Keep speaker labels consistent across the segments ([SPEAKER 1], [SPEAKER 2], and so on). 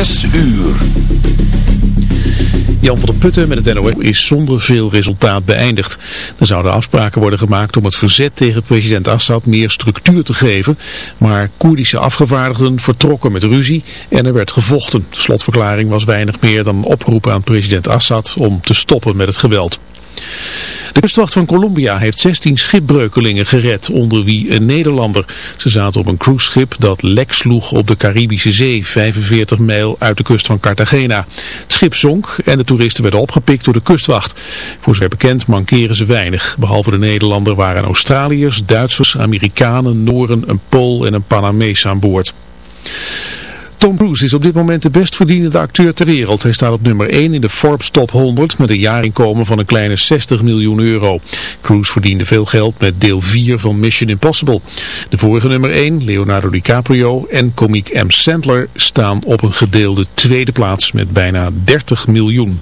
[SPEAKER 1] Zes uur.
[SPEAKER 2] Jan van der Putten met het NOS is zonder veel resultaat beëindigd. Er zouden afspraken worden gemaakt om het verzet tegen president Assad meer structuur te geven. Maar Koerdische afgevaardigden vertrokken met ruzie en er werd gevochten. De slotverklaring was weinig meer dan een oproep aan president Assad om te stoppen met het geweld. De kustwacht van Colombia heeft 16 schipbreukelingen gered, onder wie een Nederlander. Ze zaten op een cruiseschip dat lek sloeg op de Caribische Zee, 45 mijl uit de kust van Cartagena. Het schip zonk en de toeristen werden opgepikt door de kustwacht. Voor zover bekend mankeren ze weinig. Behalve de Nederlander waren Australiërs, Duitsers, Amerikanen, Nooren, een Pool en een Panamees aan boord. Tom Cruise is op dit moment de best verdienende acteur ter wereld. Hij staat op nummer 1 in de Forbes Top 100 met een jaarinkomen van een kleine 60 miljoen euro. Cruise verdiende veel geld met deel 4 van Mission Impossible. De vorige nummer 1, Leonardo DiCaprio en komiek M. Sandler staan op een gedeelde tweede plaats met bijna 30 miljoen.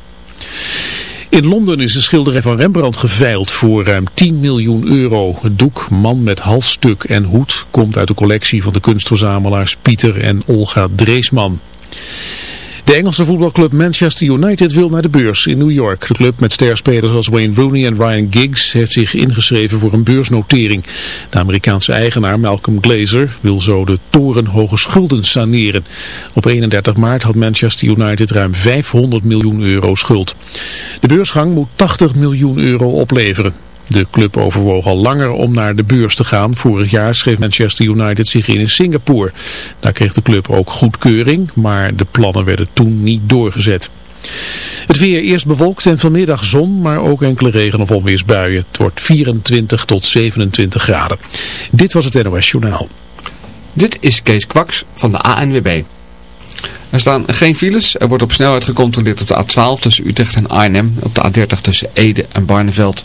[SPEAKER 2] In Londen is een schilderij van Rembrandt geveild voor ruim 10 miljoen euro. Het doek Man met halsstuk en hoed komt uit de collectie van de kunstverzamelaars Pieter en Olga Dreesman. De Engelse voetbalclub Manchester United wil naar de beurs in New York. De club met sterspelers als Wayne Rooney en Ryan Giggs heeft zich ingeschreven voor een beursnotering. De Amerikaanse eigenaar Malcolm Glazer wil zo de torenhoge schulden saneren. Op 31 maart had Manchester United ruim 500 miljoen euro schuld. De beursgang moet 80 miljoen euro opleveren. De club overwoog al langer om naar de beurs te gaan. Vorig jaar schreef Manchester United zich in in Singapore. Daar kreeg de club ook goedkeuring, maar de plannen werden toen niet doorgezet. Het weer eerst bewolkt en vanmiddag zon, maar ook enkele regen- of onweersbuien. Het wordt 24 tot 27 graden. Dit was het NOS Journaal.
[SPEAKER 3] Dit is Kees Kwaks van de ANWB. Er staan geen files. Er wordt op snelheid gecontroleerd op de A12 tussen Utrecht en Arnhem. Op de A30 tussen Ede en Barneveld.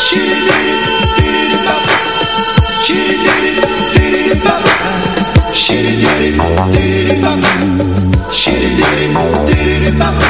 [SPEAKER 4] Shitty diddy, diddy bop,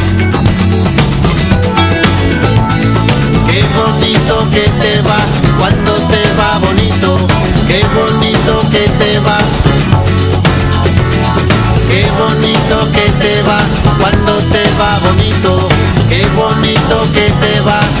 [SPEAKER 5] Va bonito, qué bonito que te va.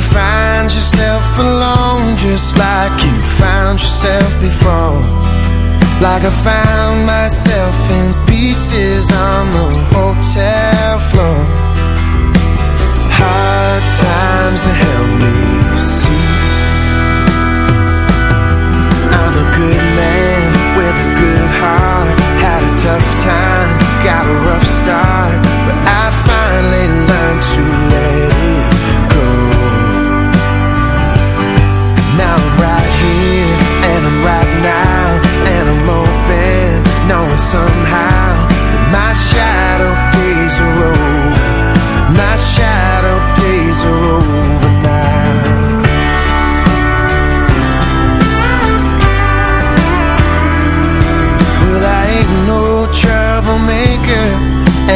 [SPEAKER 6] you find yourself alone just like you found yourself before? Like I found myself in pieces on the hotel floor. Hard times have helped me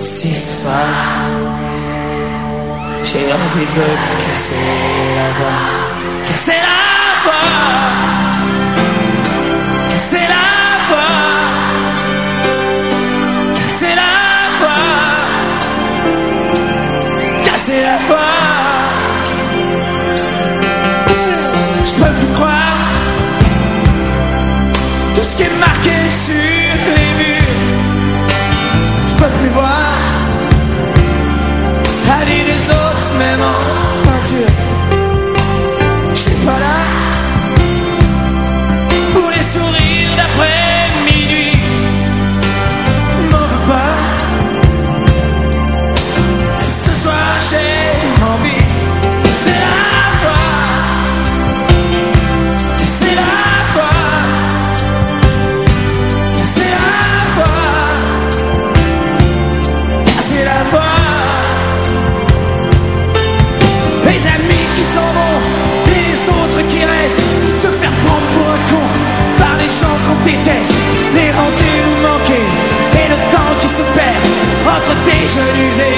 [SPEAKER 2] Si ce soir j'ai envie de me casser la voix. isso Je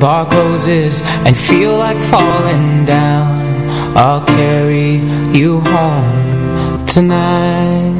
[SPEAKER 7] bar closes I feel like falling down. I'll carry you home tonight